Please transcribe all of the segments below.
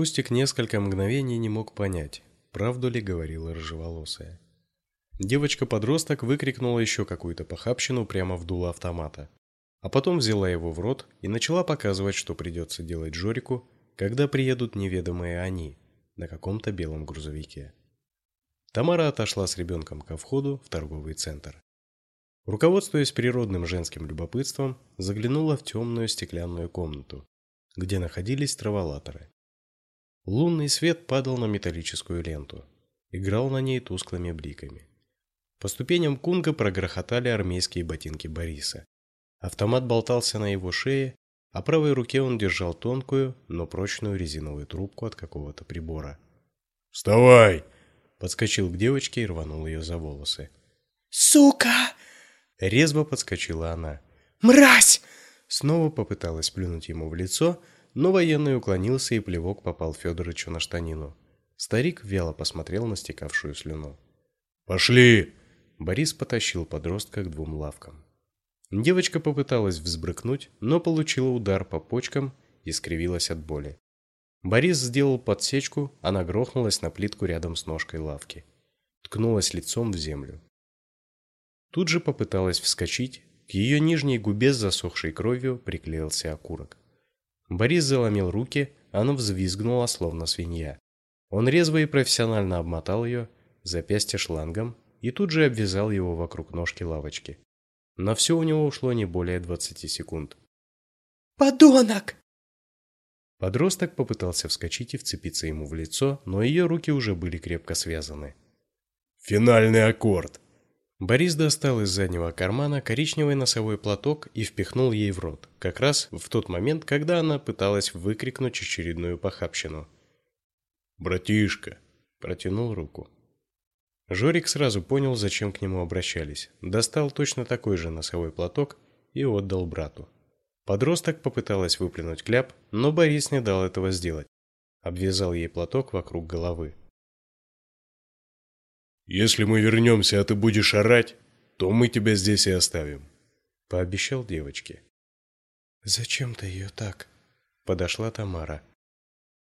Кустик несколько мгновений не мог понять, правду ли говорила рыжеволосая. Девочка-подросток выкрикнула еще какую-то похабщину прямо в дуло автомата, а потом взяла его в рот и начала показывать, что придется делать Жорику, когда приедут неведомые они на каком-то белом грузовике. Тамара отошла с ребенком ко входу в торговый центр. Руководствуясь природным женским любопытством, заглянула в темную стеклянную комнату, где находились траволаторы. Лунный свет падал на металлическую ленту, играл на ней тусклыми бликами. По ступеням кунга прогрохотали армейские ботинки Бориса. Автомат болтался на его шее, а правой руке он держал тонкую, но прочную резиновую трубку от какого-то прибора. «Вставай!» Подскочил к девочке и рванул ее за волосы. «Сука!» Резво подскочила она. «Мразь!» Снова попыталась плюнуть ему в лицо, но военный уклонился и плевок попал Федорычу на штанину. Старик вяло посмотрел на стекавшую слюну. «Пошли!» Борис потащил подростка к двум лавкам. Девочка попыталась взбрыкнуть, но получила удар по почкам и скривилась от боли. Борис сделал подсечку, она грохнулась на плитку рядом с ножкой лавки. Ткнулась лицом в землю. Тут же попыталась вскочить, к ее нижней губе с засохшей кровью приклеился окурок. Борис заломил руки, она взвизгнула, словно свинья. Он резво и профессионально обмотал ее, запястье шлангом, и тут же обвязал его вокруг ножки лавочки. На все у него ушло не более 20 секунд. «Подонок!» Подросток попытался вскочить и вцепиться ему в лицо, но ее руки уже были крепко связаны. «Финальный аккорд!» Борис достал из заднего кармана коричневый носовой платок и впихнул ей в рот, как раз в тот момент, когда она пыталась выкрикнуть очередную похабщину. «Братишка!» Протянул руку. Жорик сразу понял, зачем к нему обращались. Достал точно такой же носовой платок и отдал брату. Подросток попыталась выплюнуть кляп, но Борис не дал этого сделать. Обвязал ей платок вокруг головы. «Если мы вернемся, а ты будешь орать, то мы тебя здесь и оставим», — пообещал девочке. «Зачем ты ее так?» — подошла Тамара.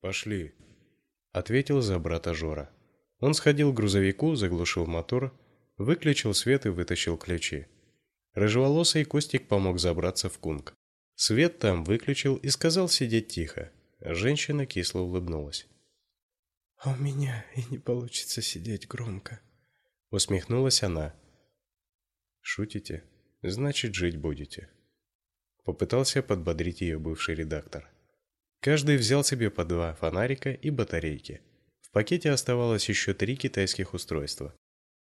«Пошли», — ответил за брата Жора. Он сходил к грузовику, заглушил мотор, выключил свет и вытащил ключи. Рыжеволосый Костик помог забраться в кунг. Свет там выключил и сказал сидеть тихо. Женщина кисло улыбнулась. «А у меня и не получится сидеть громко», — усмехнулась она. «Шутите? Значит, жить будете». Попытался подбодрить ее бывший редактор. Каждый взял себе по два фонарика и батарейки пакете оставалось еще три китайских устройства.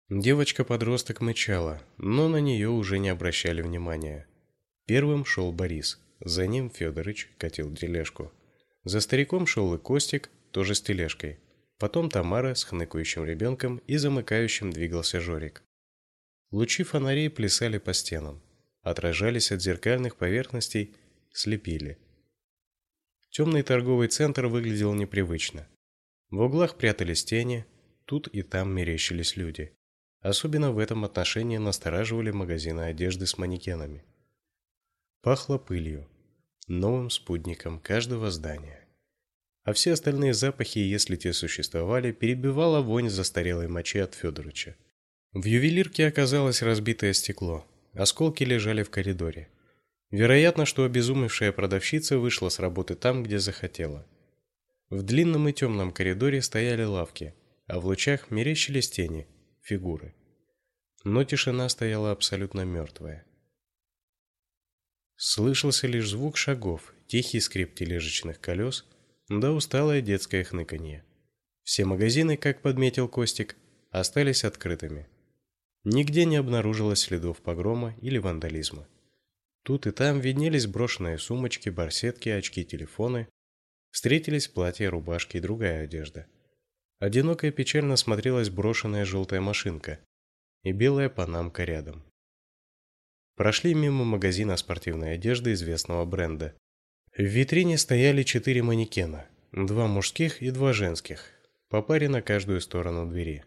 Девочка-подросток мычала, но на нее уже не обращали внимания. Первым шел Борис, за ним Федорыч катил тележку. За стариком шел и Костик, тоже с тележкой. Потом Тамара с хныкающим ребенком и замыкающим двигался Жорик. Лучи фонарей плясали по стенам, отражались от зеркальных поверхностей, слепили. Темный торговый центр выглядел непривычно. В углах прятались тени, тут и там мерещились люди. Особенно в этом отношении настораживали магазины одежды с манекенами. Пахло пылью, новым спутником каждого здания. А все остальные запахи, если те существовали, перебивала вонь застарелой мочи от Федоровича. В ювелирке оказалось разбитое стекло. Осколки лежали в коридоре. Вероятно, что обезумевшая продавщица вышла с работы там, где захотела. В длинном и темном коридоре стояли лавки, а в лучах мерещились тени, фигуры. Но тишина стояла абсолютно мертвая. Слышался лишь звук шагов, тихий скрип тележечных колес, да усталое детское хныканье. Все магазины, как подметил Костик, остались открытыми. Нигде не обнаружилось следов погрома или вандализма. Тут и там виднелись брошенные сумочки, барсетки, очки, телефоны, Встретились платья, рубашки и другая одежда. Одиноко и печально смотрелась брошенная желтая машинка и белая панамка рядом. Прошли мимо магазина спортивной одежды известного бренда. В витрине стояли четыре манекена, два мужских и два женских, по паре на каждую сторону двери.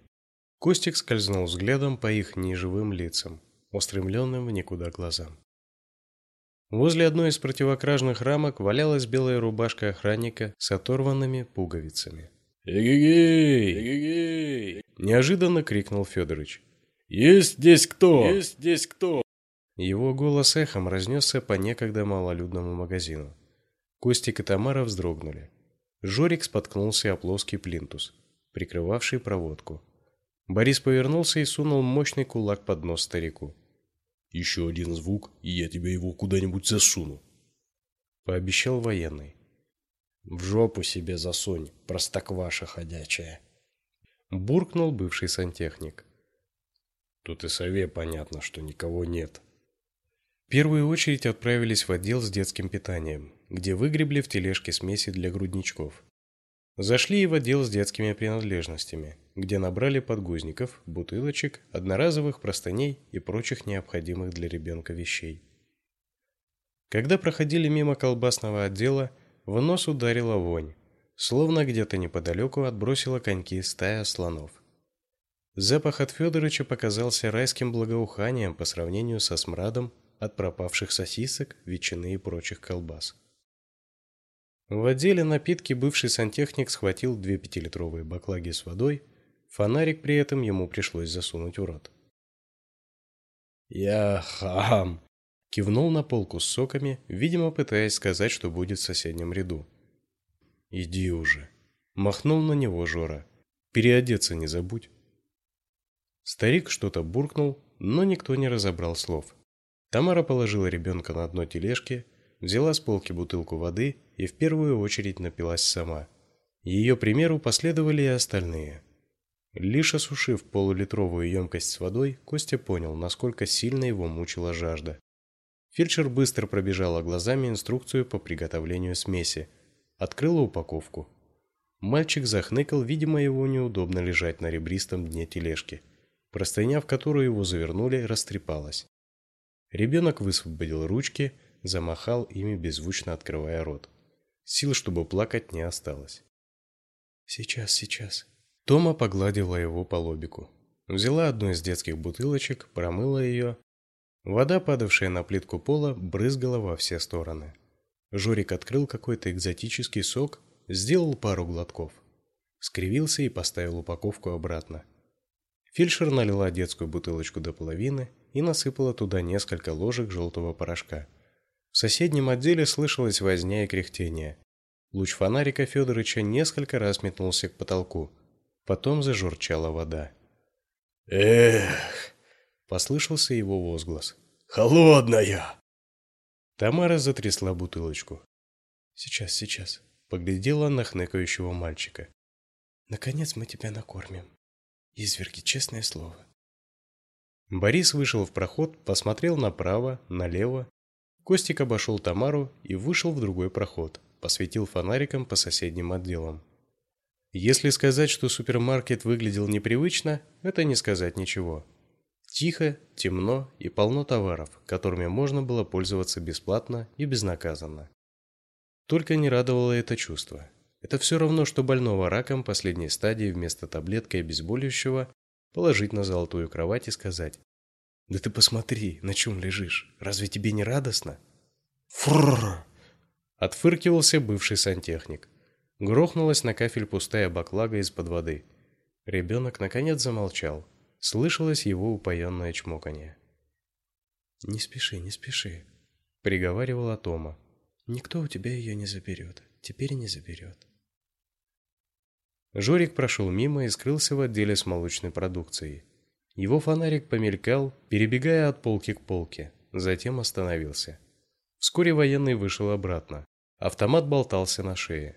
Костик скользнул взглядом по их неживым лицам, устремленным в никуда глазам. Возле одной из противокражных рамок валялась белая рубашка охранника с оторванными пуговицами. «Эгегей! Эгегей!» Неожиданно крикнул Федорович. «Есть здесь кто? Есть здесь кто?» Его голос эхом разнесся по некогда малолюдному магазину. Костик и Тамара вздрогнули. Жорик споткнулся о плоский плинтус, прикрывавший проводку. Борис повернулся и сунул мощный кулак под нос старику. Еще один звук, и я тебе его куда-нибудь засуну. Пообещал военный. В жопу себе засунь, простокваша ходячая. Буркнул бывший сантехник. Тут и сове понятно, что никого нет. Первую очередь отправились в отдел с детским питанием, где выгребли в тележке смеси для грудничков. Зашли и в отдел с детскими принадлежностями, где набрали подгузников, бутылочек, одноразовых простыней и прочих необходимых для ребенка вещей. Когда проходили мимо колбасного отдела, в нос ударила вонь, словно где-то неподалеку отбросила коньки стая слонов. Запах от Федоровича показался райским благоуханием по сравнению со смрадом от пропавших сосисок, ветчины и прочих колбас. В отделе напитки бывший сантехник схватил две пятилитровые баклаги с водой, фонарик при этом ему пришлось засунуть в рот. «Я хам!» Кивнул на полку с соками, видимо, пытаясь сказать, что будет в соседнем ряду. «Иди уже!» Махнул на него Жора. «Переодеться не забудь!» Старик что-то буркнул, но никто не разобрал слов. Тамара положила ребенка на дно тележки, взяла с полки бутылку воды и в первую очередь напилась сама. Ее примеру последовали и остальные. Лишь осушив полулитровую емкость с водой, Костя понял, насколько сильно его мучила жажда. Фельдшер быстро пробежала глазами инструкцию по приготовлению смеси, открыла упаковку. Мальчик захныкал, видимо, его неудобно лежать на ребристом дне тележки. Простыня, в которую его завернули, растрепалась. Ребенок высвободил ручки, замахал ими беззвучно открывая рот. Сил, чтобы плакать, не осталось. Сейчас, сейчас. Тома погладила его по лобику. Взяла одну из детских бутылочек, промыла ее. Вода, падавшая на плитку пола, брызгала во все стороны. Жорик открыл какой-то экзотический сок, сделал пару глотков. Скривился и поставил упаковку обратно. Фельдшер налила детскую бутылочку до половины и насыпала туда несколько ложек желтого порошка. В соседнем отделе слышалась возня и кряхтение. Луч фонарика Федорыча несколько раз метнулся к потолку. Потом зажурчала вода. «Эх!» – послышался его возглас. «Холодная!» Тамара затрясла бутылочку. «Сейчас, сейчас», – поглядела на хныкающего мальчика. «Наконец мы тебя накормим. Изверги, честное слово». Борис вышел в проход, посмотрел направо, налево Костик обошел Тамару и вышел в другой проход, посветил фонариком по соседним отделам. Если сказать, что супермаркет выглядел непривычно, это не сказать ничего. Тихо, темно и полно товаров, которыми можно было пользоваться бесплатно и безнаказанно. Только не радовало это чувство. Это все равно, что больного раком последней стадии вместо таблетки обезболивающего положить на золотую кровать и сказать да ты посмотри, на чем лежишь. Разве тебе не радостно? Фрррр! Отфыркивался бывший сантехник. Грохнулась на кафель пустая баклага из-под воды. Ребенок наконец замолчал. Слышалось его упоенное чмоканье. «Не спеши, не спеши», — приговаривала Тома. «Никто у тебя ее не заберет. Теперь не заберет». Жорик прошел мимо и скрылся в отделе с молочной продукцией. Его фонарик помелькал, перебегая от полки к полке, затем остановился. Вскоре военный вышел обратно. Автомат болтался на шее.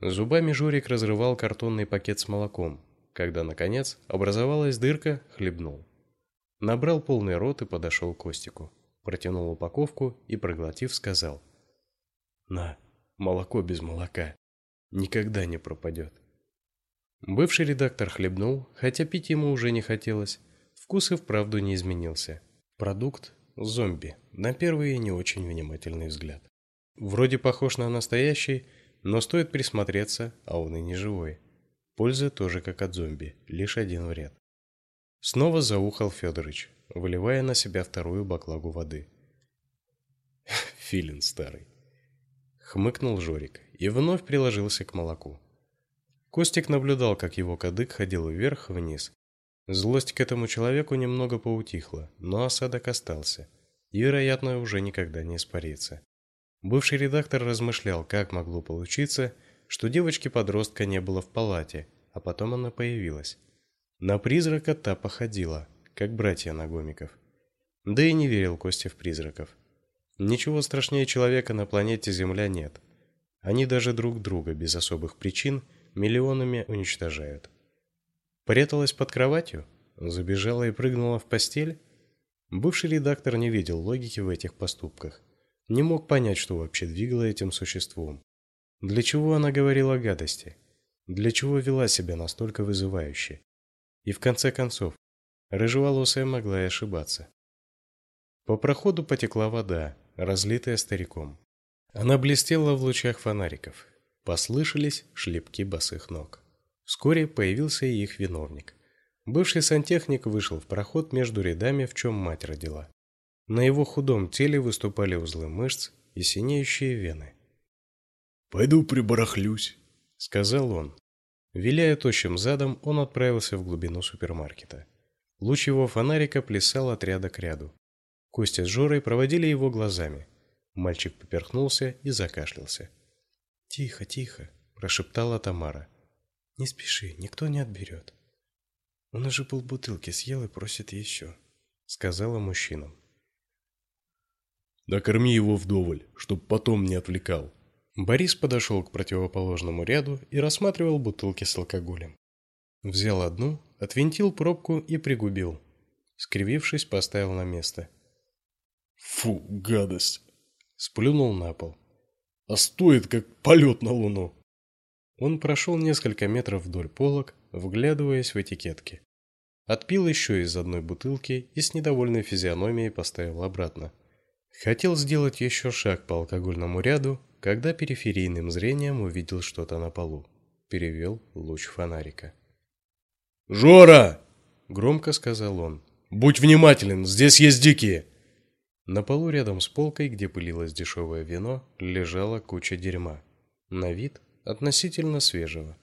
Зубами Жорик разрывал картонный пакет с молоком. Когда, наконец, образовалась дырка, хлебнул. Набрал полный рот и подошел к Костику. Протянул упаковку и, проглотив, сказал. «На, молоко без молока. Никогда не пропадет». Бывший редактор хлебнул, хотя пить ему уже не хотелось. Вкус и вправду не изменился. Продукт – зомби, на первый не очень внимательный взгляд. Вроде похож на настоящий, но стоит присмотреться, а он и не живой. Польза тоже как от зомби, лишь один вред. Снова заухал Федорович, выливая на себя вторую баклагу воды. Филин старый. Хмыкнул Жорик и вновь приложился к молоку. Костик наблюдал, как его кадык ходил вверх-вниз. Злость к этому человеку немного поутихла, но осадок остался и, вероятно, уже никогда не испарится. Бывший редактор размышлял, как могло получиться, что девочки-подростка не было в палате, а потом она появилась. На призрака та походила, как братья Нагомиков. Да и не верил Костя в призраков. Ничего страшнее человека на планете Земля нет. Они даже друг друга без особых причин миллионами уничтожают. Пряталась под кроватью, забежала и прыгнула в постель. Бывший редактор не видел логики в этих поступках. Не мог понять, что вообще двигало этим существом. Для чего она говорила гадости? Для чего вела себя настолько вызывающе? И в конце концов, рыжеволосая могла и ошибаться. По проходу потекла вода, разлитая стариком. Она блестела в лучах фонариков. Послышались шлепки босых ног. Вскоре появился и их виновник. Бывший сантехник вышел в проход между рядами, в чем мать родила. На его худом теле выступали узлы мышц и синеющие вены. «Пойду прибарахлюсь», — сказал он. Виляя тощим задом, он отправился в глубину супермаркета. Луч его фонарика плясал от ряда к ряду. Костя с Жорой проводили его глазами. Мальчик поперхнулся и закашлялся. «Тихо, тихо», – прошептала Тамара. «Не спеши, никто не отберет. Он уже полбутылки съел и просит еще», – сказала мужчинам. «Накорми его вдоволь, чтоб потом не отвлекал», Борис подошел к противоположному ряду и рассматривал бутылки с алкоголем. Взял одну, отвинтил пробку и пригубил. Скривившись, поставил на место. «Фу, гадость!» Сплюнул на пол. «А стоит, как полет на луну!» Он прошел несколько метров вдоль полок, вглядываясь в этикетки. Отпил еще из одной бутылки и с недовольной физиономией поставил обратно. Хотел сделать еще шаг по алкогольному ряду, когда периферийным зрением увидел что-то на полу. Перевел луч фонарика. «Жора!» — громко сказал он. «Будь внимателен, здесь есть дикие!» На полу рядом с полкой, где пылилось дешевое вино, лежала куча дерьма. На вид относительно свежего.